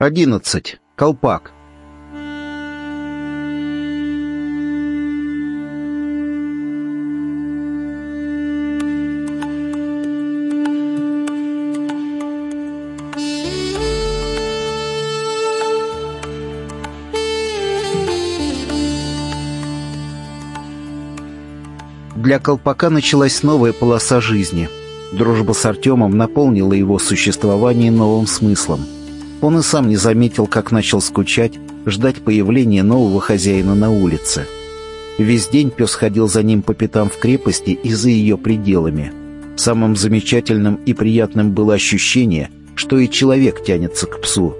Одиннадцать. Колпак. Для колпака началась новая полоса жизни. Дружба с Артемом наполнила его существование новым смыслом. Он и сам не заметил, как начал скучать, ждать появления нового хозяина на улице. Весь день пес ходил за ним по пятам в крепости и за ее пределами. Самым замечательным и приятным было ощущение, что и человек тянется к псу.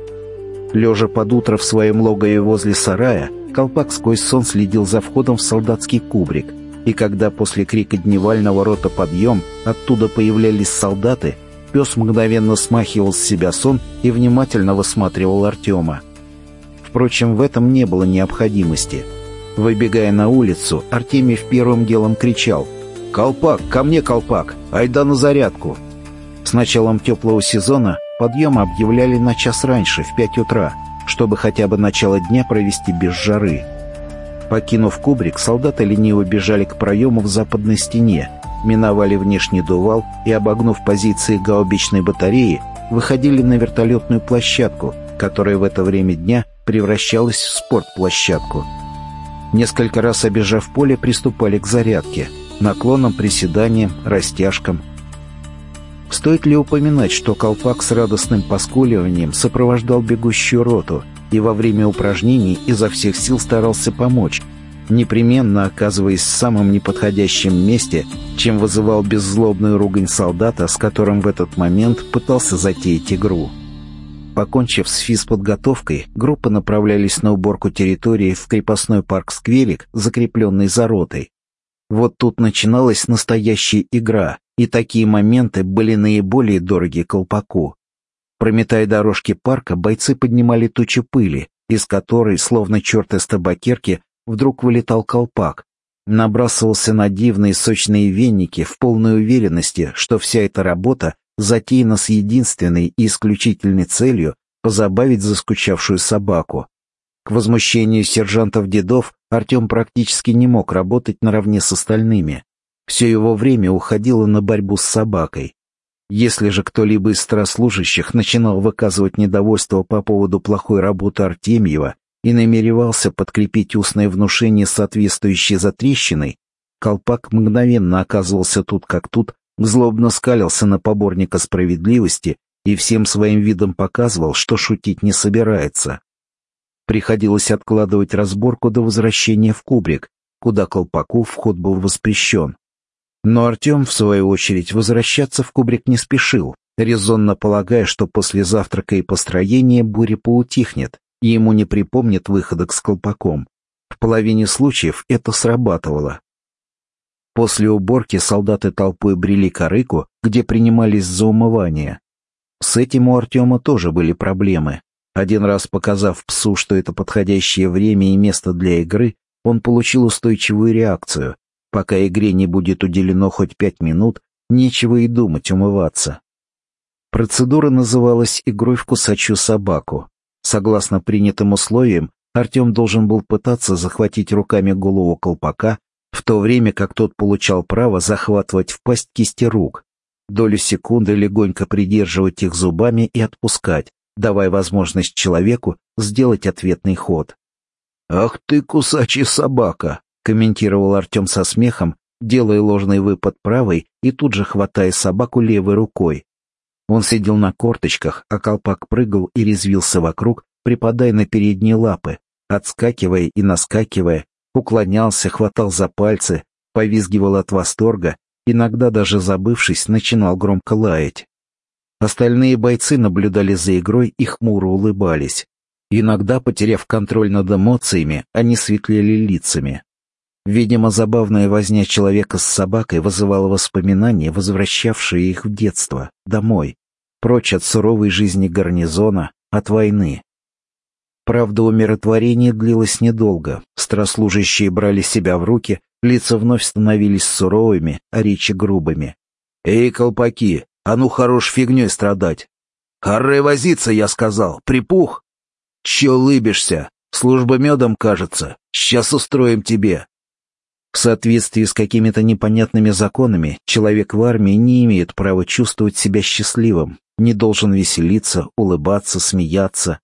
Лежа под утро в своем логове возле сарая, колпак сквозь сон следил за входом в солдатский кубрик — и когда после крика дневального рота «Подъем» оттуда появлялись солдаты, пес мгновенно смахивал с себя сон и внимательно высматривал Артема. Впрочем, в этом не было необходимости. Выбегая на улицу, Артемий первым делом кричал «Колпак, ко мне, колпак! Айда на зарядку!» С началом теплого сезона подъем объявляли на час раньше, в пять утра, чтобы хотя бы начало дня провести без жары – Покинув кубрик, солдаты лениво бежали к проему в западной стене, миновали внешний дувал и, обогнув позиции гаубичной батареи, выходили на вертолетную площадку, которая в это время дня превращалась в спортплощадку. Несколько раз обежав поле, приступали к зарядке, наклонам, приседаниям, растяжкам. Стоит ли упоминать, что колпак с радостным поскуливанием сопровождал бегущую роту – и во время упражнений изо всех сил старался помочь, непременно оказываясь в самом неподходящем месте, чем вызывал беззлобную ругань солдата, с которым в этот момент пытался затеять игру. Покончив с физподготовкой, группа направлялись на уборку территории в крепостной парк «Скверик», закрепленный за ротой. Вот тут начиналась настоящая игра, и такие моменты были наиболее дороги колпаку. Прометая дорожки парка, бойцы поднимали тучу пыли, из которой, словно черт из табакерки, вдруг вылетал колпак. Набрасывался на дивные сочные веники в полной уверенности, что вся эта работа затеяна с единственной и исключительной целью позабавить заскучавшую собаку. К возмущению сержантов-дедов Артем практически не мог работать наравне с остальными. Все его время уходило на борьбу с собакой. Если же кто-либо из старослужащих начинал выказывать недовольство по поводу плохой работы Артемьева и намеревался подкрепить устное внушение соответствующей затрещиной, колпак мгновенно оказывался тут как тут, злобно скалился на поборника справедливости и всем своим видом показывал, что шутить не собирается. Приходилось откладывать разборку до возвращения в кубрик, куда колпаку вход был воспрещен. Но Артем, в свою очередь, возвращаться в кубрик не спешил, резонно полагая, что после завтрака и построения буря поутихнет, и ему не припомнит выходок с колпаком. В половине случаев это срабатывало. После уборки солдаты толпой брели к арыку, где принимались за умывание. С этим у Артема тоже были проблемы. Один раз показав псу, что это подходящее время и место для игры, он получил устойчивую реакцию, Пока игре не будет уделено хоть пять минут, нечего и думать умываться. Процедура называлась «игрой в кусачую собаку». Согласно принятым условиям, Артем должен был пытаться захватить руками голову колпака, в то время как тот получал право захватывать в пасть кисти рук, долю секунды легонько придерживать их зубами и отпускать, давая возможность человеку сделать ответный ход. «Ах ты, кусачий собака!» комментировал Артем со смехом, делая ложный выпад правой и тут же хватая собаку левой рукой. Он сидел на корточках, а колпак прыгал и резвился вокруг, припадая на передние лапы, отскакивая и наскакивая, уклонялся, хватал за пальцы, повизгивал от восторга, иногда даже забывшись, начинал громко лаять. Остальные бойцы наблюдали за игрой и хмуро улыбались. Иногда, потеряв контроль над эмоциями, они светлели лицами. Видимо, забавная возня человека с собакой вызывала воспоминания, возвращавшие их в детство, домой, прочь от суровой жизни гарнизона, от войны. Правда, умиротворение длилось недолго. Старослужащие брали себя в руки, лица вновь становились суровыми, а речи грубыми. «Эй, колпаки, а ну хорош фигней страдать!» «Харре возиться, я сказал, припух! Че лыбишься? Служба медом, кажется. Сейчас устроим тебе». В соответствии с какими-то непонятными законами, человек в армии не имеет права чувствовать себя счастливым, не должен веселиться, улыбаться, смеяться.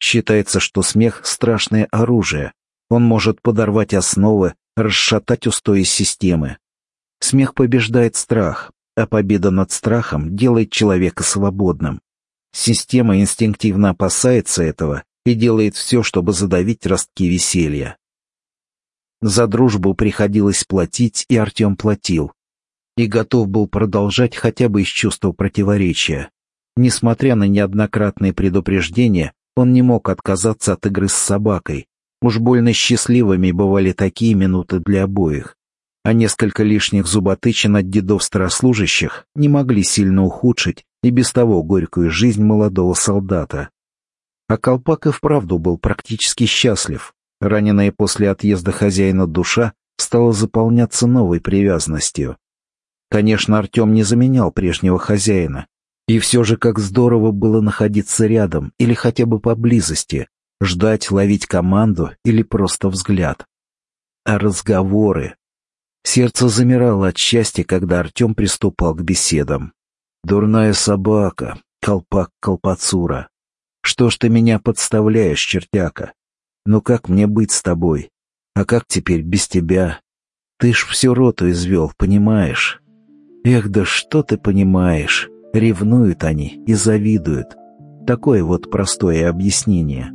Считается, что смех — страшное оружие. Он может подорвать основы, расшатать устои системы. Смех побеждает страх, а победа над страхом делает человека свободным. Система инстинктивно опасается этого и делает все, чтобы задавить ростки веселья. За дружбу приходилось платить, и Артем платил. И готов был продолжать хотя бы из чувства противоречия. Несмотря на неоднократные предупреждения, он не мог отказаться от игры с собакой. Уж больно счастливыми бывали такие минуты для обоих. А несколько лишних зуботычин от дедов-старослужащих не могли сильно ухудшить и без того горькую жизнь молодого солдата. А Колпак и вправду был практически счастлив. Раненая после отъезда хозяина душа стала заполняться новой привязанностью. Конечно, Артем не заменял прежнего хозяина, и все же как здорово было находиться рядом или хотя бы поблизости, ждать, ловить команду или просто взгляд. А разговоры... Сердце замирало от счастья, когда Артем приступал к беседам. «Дурная собака, колпак колпацура. Что ж ты меня подставляешь, чертяка? Ну как мне быть с тобой? А как теперь без тебя? Ты ж всю роту извел, понимаешь? Эх, да что ты понимаешь?» Ревнуют они и завидуют. Такое вот простое объяснение.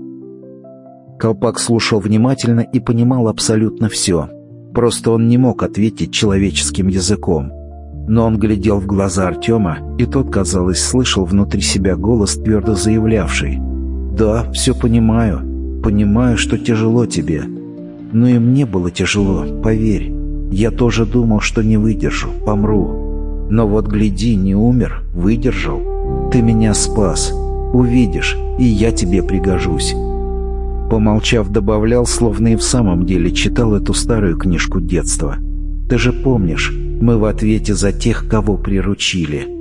Колпак слушал внимательно и понимал абсолютно все. Просто он не мог ответить человеческим языком. Но он глядел в глаза Артема, и тот, казалось, слышал внутри себя голос, твердо заявлявший. «Да, все понимаю. Понимаю, что тяжело тебе. Но и мне было тяжело, поверь. Я тоже думал, что не выдержу, помру. Но вот гляди, не умер, выдержал. Ты меня спас. Увидишь, и я тебе пригожусь. Помолчав, добавлял, словно и в самом деле читал эту старую книжку детства. Ты же помнишь, мы в ответе за тех, кого приручили.